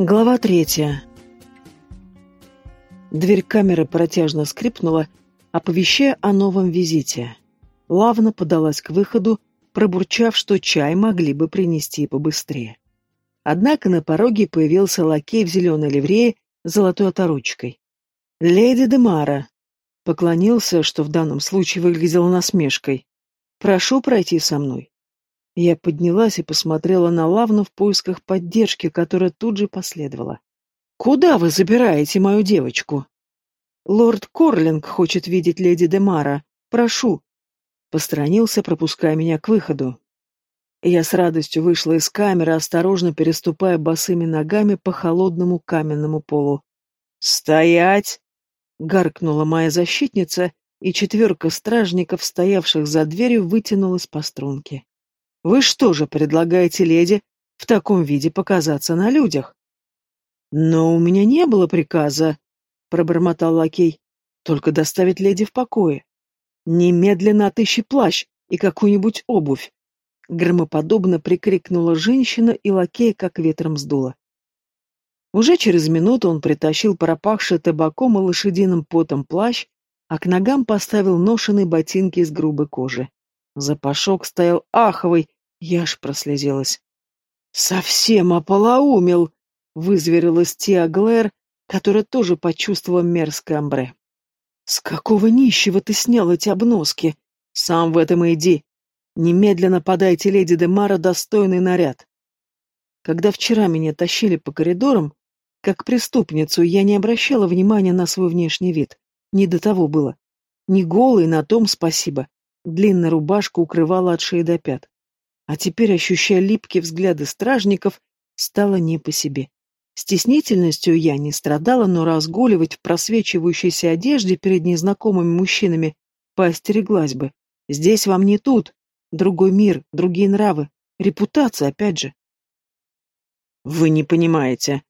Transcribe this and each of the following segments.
Глава третья. Дверь камеры протяжно скрипнула, оповещая о новом визите. Лавна подалась к выходу, пробурчав, что чай могли бы принести побыстрее. Однако на пороге появился лакей в зеленой ливрее с золотой оторучкой. «Леди Демара!» Поклонился, что в данном случае выглядело насмешкой. «Прошу пройти со мной». Я поднялась и посмотрела на Лавну в поисках поддержки, которая тут же последовала. «Куда вы забираете мою девочку?» «Лорд Корлинг хочет видеть леди Демара. Прошу». Посторонился, пропуская меня к выходу. Я с радостью вышла из камеры, осторожно переступая босыми ногами по холодному каменному полу. «Стоять!» — гаркнула моя защитница, и четверка стражников, стоявших за дверью, вытянулась по струнке. Вы что же предлагаете леди в таком виде показаться на людях? Но у меня не было приказа, пробормотал лакей, только доставить леди в покое. Немедленно отыщи плащ и какую-нибудь обувь. Громоподобно прикрикнула женщина, и лакей как ветром сдуло. Уже через минуту он притащил пропахший табаком и лошадиным потом плащ, а к ногам поставил ношеные ботинки из грубой кожи. Запашок стоял аховый, я аж прослезилась. «Совсем ополоумел!» — вызверилась Тиа Глэр, которая тоже почувствовала мерзкое амбре. «С какого нищего ты снял эти обноски? Сам в этом иди. Немедленно подайте леди Демара достойный наряд». Когда вчера меня тащили по коридорам, как преступницу, я не обращала внимания на свой внешний вид. Не до того было. Не голый, на том спасибо. Длинная рубашка укрывала от шеи до пят. А теперь, ощущая липкие взгляды стражников, стало не по себе. Стеснительностью я не страдала, но разгуливать в просвечивающейся одежде перед незнакомыми мужчинами поостереглась бы. Здесь вам не тут. Другой мир, другие нравы. Репутация, опять же. Вы не понимаете.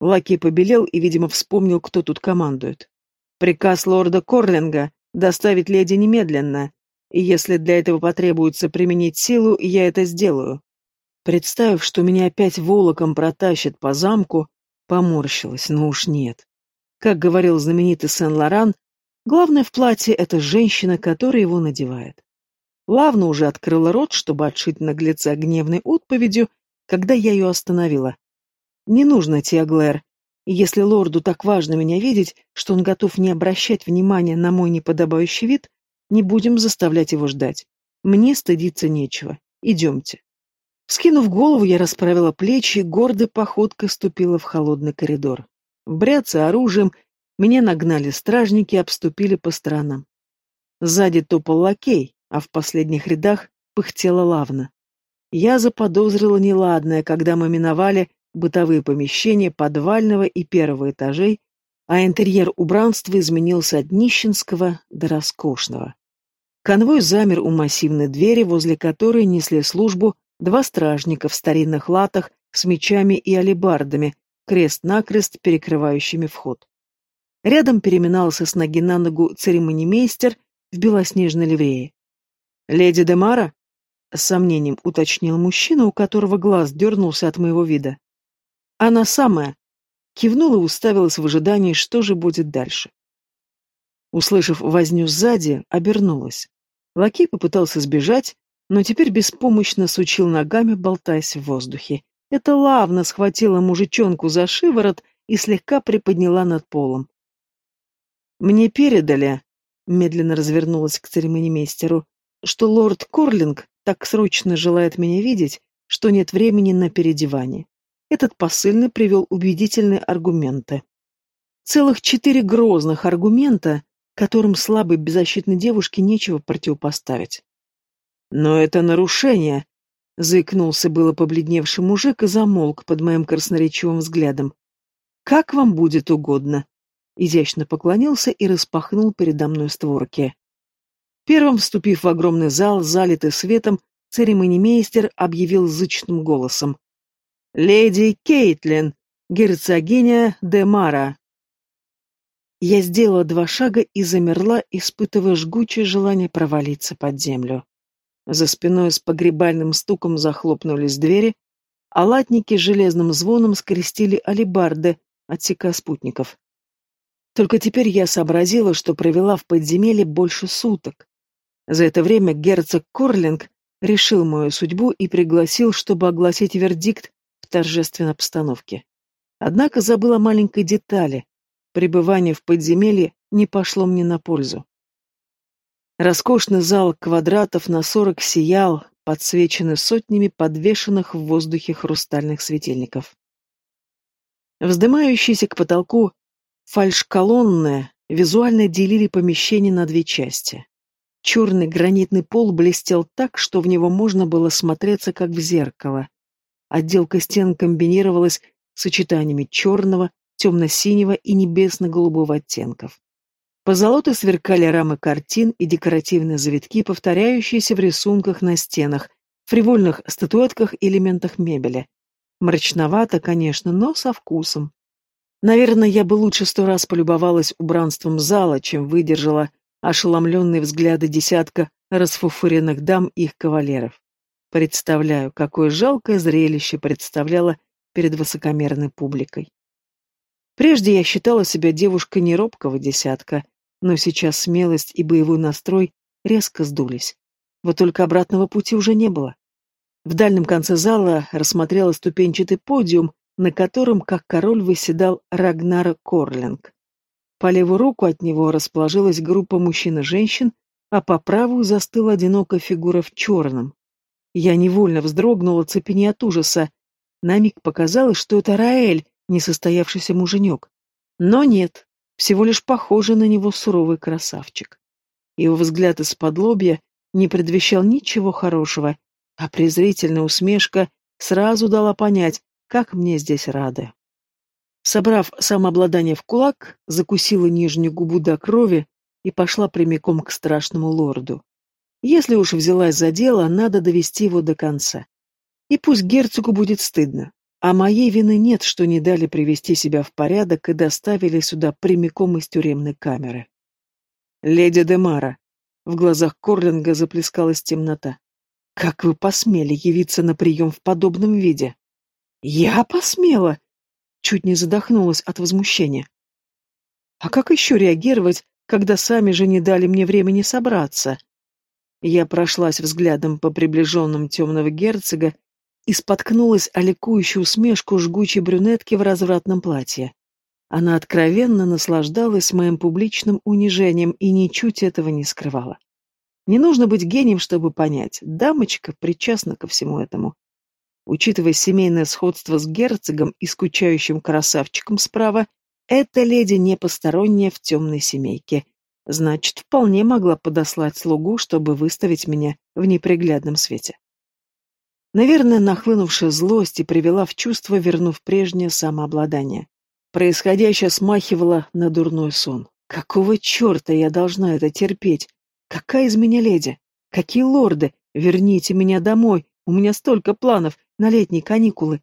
Лаки побелел и, видимо, вспомнил, кто тут командует. Приказ лорда Корлинга доставить леди немедленно и если для этого потребуется применить силу, я это сделаю. Представив, что меня опять волоком протащат по замку, поморщилась, но уж нет. Как говорил знаменитый Сен-Лоран, главное в платье — это женщина, которая его надевает. Лавна уже открыла рот, чтобы отшить наглеца гневной отповедью, когда я ее остановила. «Не нужно, Тиаглэр. Если лорду так важно меня видеть, что он готов не обращать внимания на мой неподобающий вид, не будем заставлять его ждать. Мне стыдиться нечего. Идемте. Скинув голову, я расправила плечи и гордой походкой ступила в холодный коридор. Бряться оружием, меня нагнали стражники и обступили по сторонам. Сзади топал лакей, а в последних рядах пыхтела лавна. Я заподозрила неладное, когда мы миновали бытовые помещения подвального и первого этажей а интерьер убранства изменился от нищенского до роскошного. Конвой замер у массивной двери, возле которой несли службу два стражника в старинных латах с мечами и алебардами, крест-накрест перекрывающими вход. Рядом переминался с ноги на ногу церемонимейстер в белоснежной ливрее. «Леди Демара?» — с сомнением уточнил мужчина, у которого глаз дернулся от моего вида. «Она самая», Кивнула и уставилась в ожидании, что же будет дальше. Услышав возню сзади, обернулась. Лакей попытался сбежать, но теперь беспомощно сучил ногами, болтаясь в воздухе. Это лавна схватила мужичонку за шиворот и слегка приподняла над полом. «Мне передали», — медленно развернулась к церемонимейстеру, «что лорд Корлинг так срочно желает меня видеть, что нет времени на переодевание. Этот посыльный привел убедительные аргументы. Целых четыре грозных аргумента, которым слабой беззащитной девушке нечего противопоставить. «Но это нарушение!» — заикнулся было побледневший мужик и замолк под моим красноречивым взглядом. «Как вам будет угодно!» Изящно поклонился и распахнул передо мной створки. Первым, вступив в огромный зал, залитый светом, церемонимейстер объявил зычным голосом. «Леди Кейтлин, герцогиня де Мара». Я сделала два шага и замерла, испытывая жгучее желание провалиться под землю. За спиной с погребальным стуком захлопнулись двери, а латники железным звоном скрестили алебарды, отсека спутников. Только теперь я сообразила, что провела в подземелье больше суток. За это время герцог Корлинг решил мою судьбу и пригласил, чтобы огласить вердикт торжественной обстановке. Однако забыла маленькой детали. Пребывание в подземелье не пошло мне на пользу. Роскошный зал квадратов на сорок сиял, подсвеченный сотнями подвешенных в воздухе хрустальных светильников. Вздымающиеся к потолку фальшколонны визуально делили помещение на две части. Черный гранитный пол блестел так, что в него можно было смотреться, как в зеркало. Отделка стен комбинировалась сочетаниями черного, темно-синего и небесно-голубого оттенков. По золоту сверкали рамы картин и декоративные завитки, повторяющиеся в рисунках на стенах, фривольных статуэтках и элементах мебели. Мрачновато, конечно, но со вкусом. Наверное, я бы лучше сто раз полюбовалась убранством зала, чем выдержала ошеломленные взгляды десятка расфуфыренных дам и их кавалеров. Представляю, какое жалкое зрелище представляло перед высокомерной публикой. Прежде я считала себя девушкой неробкого десятка, но сейчас смелость и боевой настрой резко сдулись. Вот только обратного пути уже не было. В дальнем конце зала рассмотрела ступенчатый подиум, на котором, как король, выседал Рагнар Корлинг. По левую руку от него расположилась группа мужчин и женщин, а по правую застыла одинокая фигура в черном. Я невольно вздрогнула, цепеня от ужаса. На миг показалось, что это Раэль, несостоявшийся муженек. Но нет, всего лишь похожий на него суровый красавчик. Его взгляд из-под лобья не предвещал ничего хорошего, а презрительная усмешка сразу дала понять, как мне здесь рады. Собрав самообладание в кулак, закусила нижнюю губу до крови и пошла прямиком к страшному лорду. Если уж взялась за дело, надо довести его до конца. И пусть герцогу будет стыдно, а моей вины нет, что не дали привести себя в порядок и доставили сюда прямиком из тюремной камеры. Леди Демара. В глазах Корлинга заплескалась темнота. Как вы посмели явиться на прием в подобном виде? Я посмела? Чуть не задохнулась от возмущения. А как еще реагировать, когда сами же не дали мне времени собраться? Я прошлась взглядом по приближенным темного герцога и споткнулась о ликующую усмешку жгучей брюнетки в развратном платье. Она откровенно наслаждалась моим публичным унижением и ничуть этого не скрывала. Не нужно быть гением, чтобы понять, дамочка причастна ко всему этому. Учитывая семейное сходство с герцогом и скучающим красавчиком справа, эта леди не посторонняя в темной семейке. Значит, вполне могла подослать слугу, чтобы выставить меня в неприглядном свете. Наверное, нахлынувшая злость и привела в чувство, вернув прежнее самообладание. Происходящее смахивало на дурной сон. Какого черта я должна это терпеть? Какая из меня леди? Какие лорды? Верните меня домой. У меня столько планов на летние каникулы.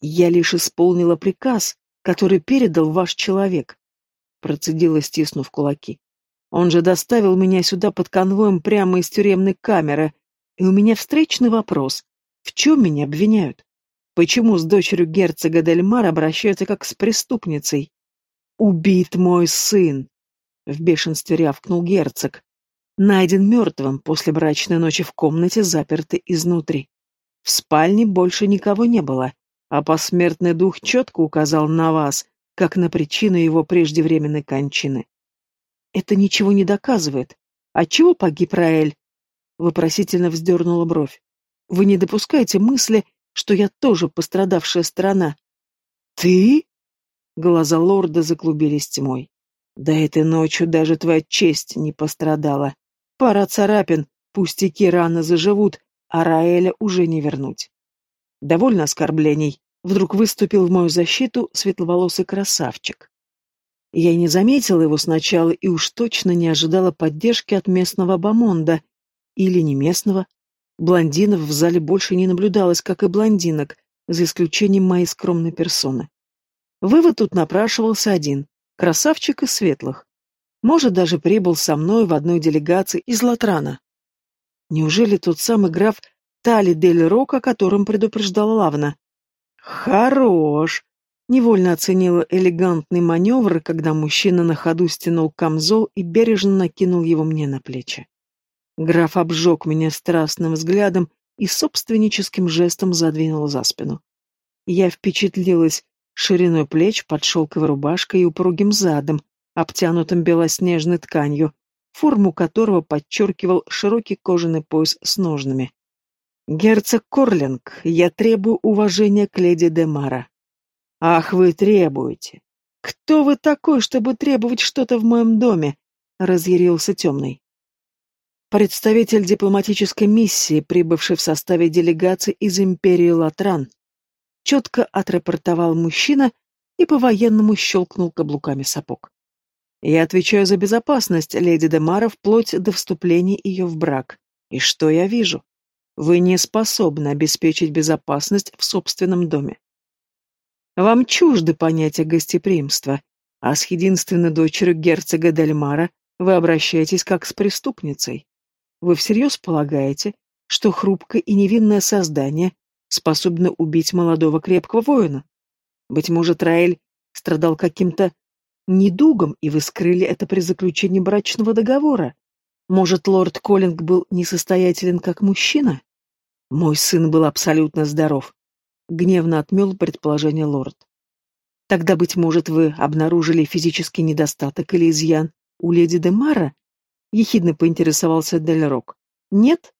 Я лишь исполнила приказ, который передал ваш человек. Процедила, стиснув кулаки. Он же доставил меня сюда под конвоем прямо из тюремной камеры, и у меня встречный вопрос. В чем меня обвиняют? Почему с дочерью герцога Дельмар обращаются как с преступницей? «Убит мой сын!» — в бешенстве рявкнул герцог. Найден мертвым после брачной ночи в комнате, запертой изнутри. В спальне больше никого не было, а посмертный дух четко указал на вас, как на причину его преждевременной кончины. Это ничего не доказывает. Отчего погиб Раэль? Вопросительно вздернула бровь. Вы не допускаете мысли, что я тоже пострадавшая сторона? Ты? Глаза лорда заклубились тьмой. Да этой ночью даже твоя честь не пострадала. Пара царапин, пустяки рано заживут, а Раэля уже не вернуть. Довольно оскорблений. Вдруг выступил в мою защиту светловолосый красавчик. Я не заметила его сначала и уж точно не ожидала поддержки от местного бомонда, или не местного. Блондинов в зале больше не наблюдалось, как и блондинок, за исключением моей скромной персоны. Вывод тут напрашивался один — красавчик из светлых. Может, даже прибыл со мной в одной делегации из Латрана. Неужели тот самый граф Тали Дель Рок, о котором предупреждала Лавна. «Хорош!» — невольно оценила элегантный маневр, когда мужчина на ходу стянул камзол и бережно накинул его мне на плечи. Граф обжег меня страстным взглядом и собственническим жестом задвинул за спину. Я впечатлилась шириной плеч под шелковой рубашкой и упругим задом, обтянутым белоснежной тканью, форму которого подчеркивал широкий кожаный пояс с ножнами. «Герцог Корлинг, я требую уважения к леди Демара». «Ах, вы требуете! Кто вы такой, чтобы требовать что-то в моем доме?» — разъярился темный. Представитель дипломатической миссии, прибывший в составе делегации из империи Латран. Четко отрапортовал мужчина и по-военному щелкнул каблуками сапог. Я отвечаю за безопасность леди Демара вплоть до вступления ее в брак. И что я вижу? Вы не способны обеспечить безопасность в собственном доме. Вам чужды понятия гостеприимства, а с единственной дочерью герцога Дельмара вы обращаетесь как с преступницей. Вы всерьез полагаете, что хрупкое и невинное создание способно убить молодого крепкого воина? Быть может, Раэль страдал каким-то недугом, и вы скрыли это при заключении брачного договора? Может, лорд Коллинг был несостоятелен как мужчина? Мой сын был абсолютно здоров. Гневно отмел предположение лорд. Тогда, быть может, вы обнаружили физический недостаток или изъян у леди Демара? Ехидно поинтересовался Дель Рок. Нет?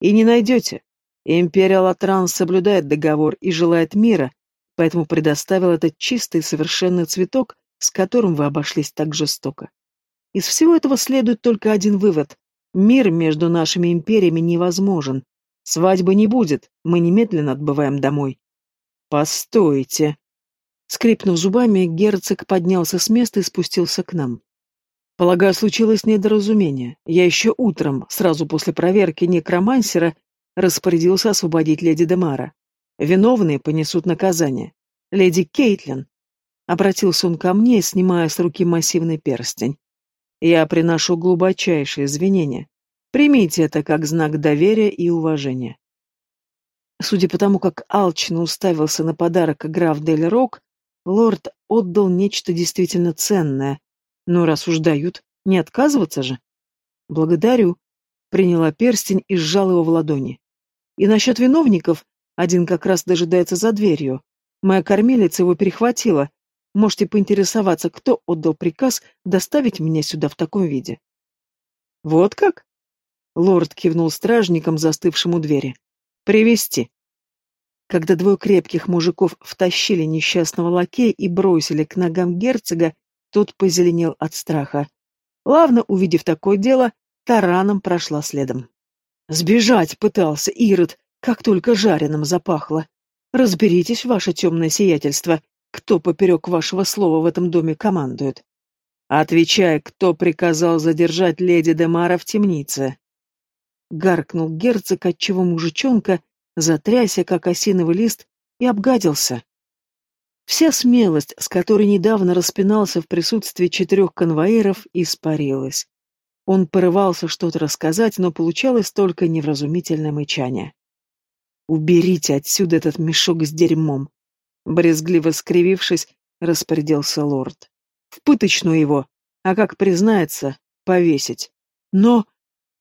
И не найдете. Империал Атран соблюдает договор и желает мира, поэтому предоставил этот чистый совершенный цветок, с которым вы обошлись так жестоко. Из всего этого следует только один вывод. Мир между нашими империями невозможен, Свадьбы не будет, мы немедленно отбываем домой. Постойте. Скрипнув зубами, герцог поднялся с места и спустился к нам. Полагаю, случилось недоразумение. Я еще утром, сразу после проверки некромансера, распорядился освободить леди Демара. Виновные понесут наказание. Леди Кейтлин. Обратился он ко мне, снимая с руки массивный перстень. Я приношу глубочайшие извинения. Примите это как знак доверия и уважения. Судя по тому, как алчно уставился на подарок граф Дель Рок, лорд отдал нечто действительно ценное. Но раз уж дают, не отказываться же. Благодарю. Приняла перстень и сжала его в ладони. И насчет виновников, один как раз дожидается за дверью. Моя кормилица его перехватила. Можете поинтересоваться, кто отдал приказ доставить меня сюда в таком виде. Вот как? Лорд кивнул стражникам, застывшим у двери. «Привести». Когда двое крепких мужиков втащили несчастного лакея и бросили к ногам герцога, тот позеленел от страха. Лавно, увидев такое дело, тараном прошла следом. Сбежать пытался Ирод, как только жареным запахло. Разберитесь, ваше темное сиятельство, кто поперек вашего слова в этом доме командует. Отвечай, кто приказал задержать леди Демара в темнице. Гаркнул герцог, отчего мужичонка затрясся, как осиновый лист, и обгадился. Вся смелость, с которой недавно распинался в присутствии четырех конвоиров, испарилась. Он порывался что-то рассказать, но получалось только невразумительное мычание. «Уберите отсюда этот мешок с дерьмом!» Брезгливо скривившись, распорядился лорд. «В пыточную его, а как признается, повесить. Но...»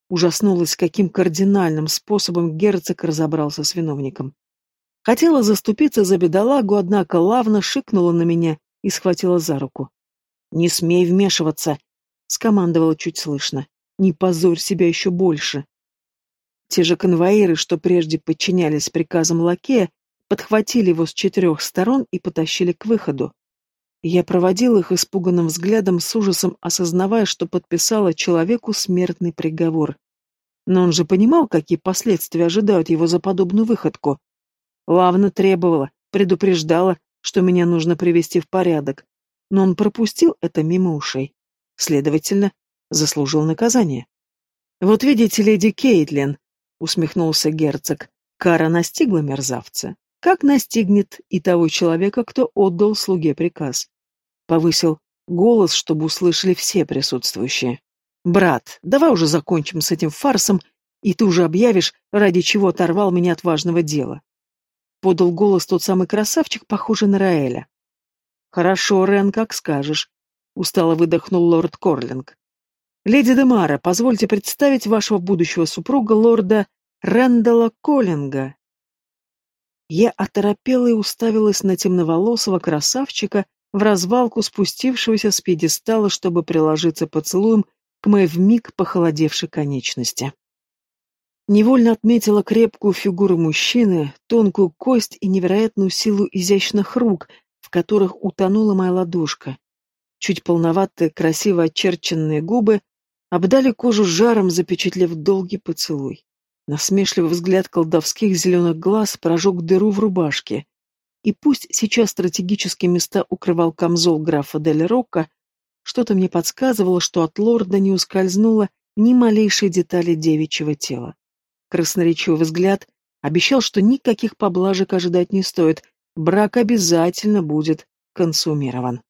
Ужаснулась, каким кардинальным способом герцог разобрался с виновником. Хотела заступиться за бедолагу, однако лавно шикнула на меня и схватила за руку. «Не смей вмешиваться!» — скомандовала чуть слышно. «Не позорь себя еще больше!» Те же конвоиры, что прежде подчинялись приказам лакея, подхватили его с четырех сторон и потащили к выходу. Я проводил их испуганным взглядом с ужасом, осознавая, что подписала человеку смертный приговор. Но он же понимал, какие последствия ожидают его за подобную выходку. Лавна требовала, предупреждала, что меня нужно привести в порядок, но он пропустил это мимо ушей. Следовательно, заслужил наказание. «Вот видите, леди Кейтлин», — усмехнулся герцог, — «кара настигла мерзавца, как настигнет и того человека, кто отдал слуге приказ повысил голос, чтобы услышали все присутствующие. «Брат, давай уже закончим с этим фарсом и ты уже объявишь, ради чего оторвал меня от важного дела. Подал голос тот самый красавчик, похожий на Раэля. Хорошо, Рен, как скажешь, устало выдохнул лорд Корлинг. Леди Демара, позвольте представить вашего будущего супруга, лорда Рэндала Коллинга. Я оторопела и уставилась на темноволосого красавчика в развалку спустившегося с пьедестала, чтобы приложиться поцелуем к моей вмиг похолодевшей конечности. Невольно отметила крепкую фигуру мужчины, тонкую кость и невероятную силу изящных рук, в которых утонула моя ладошка. Чуть полноватые, красиво очерченные губы обдали кожу жаром, запечатлев долгий поцелуй. Насмешливый взгляд колдовских зеленых глаз прожег дыру в рубашке. И пусть сейчас стратегические места укрывал камзол графа Дель Рокко, что-то мне подсказывало, что от лорда не ускользнуло ни малейшей детали девичьего тела. Красноречивый взгляд обещал, что никаких поблажек ожидать не стоит, брак обязательно будет консумирован.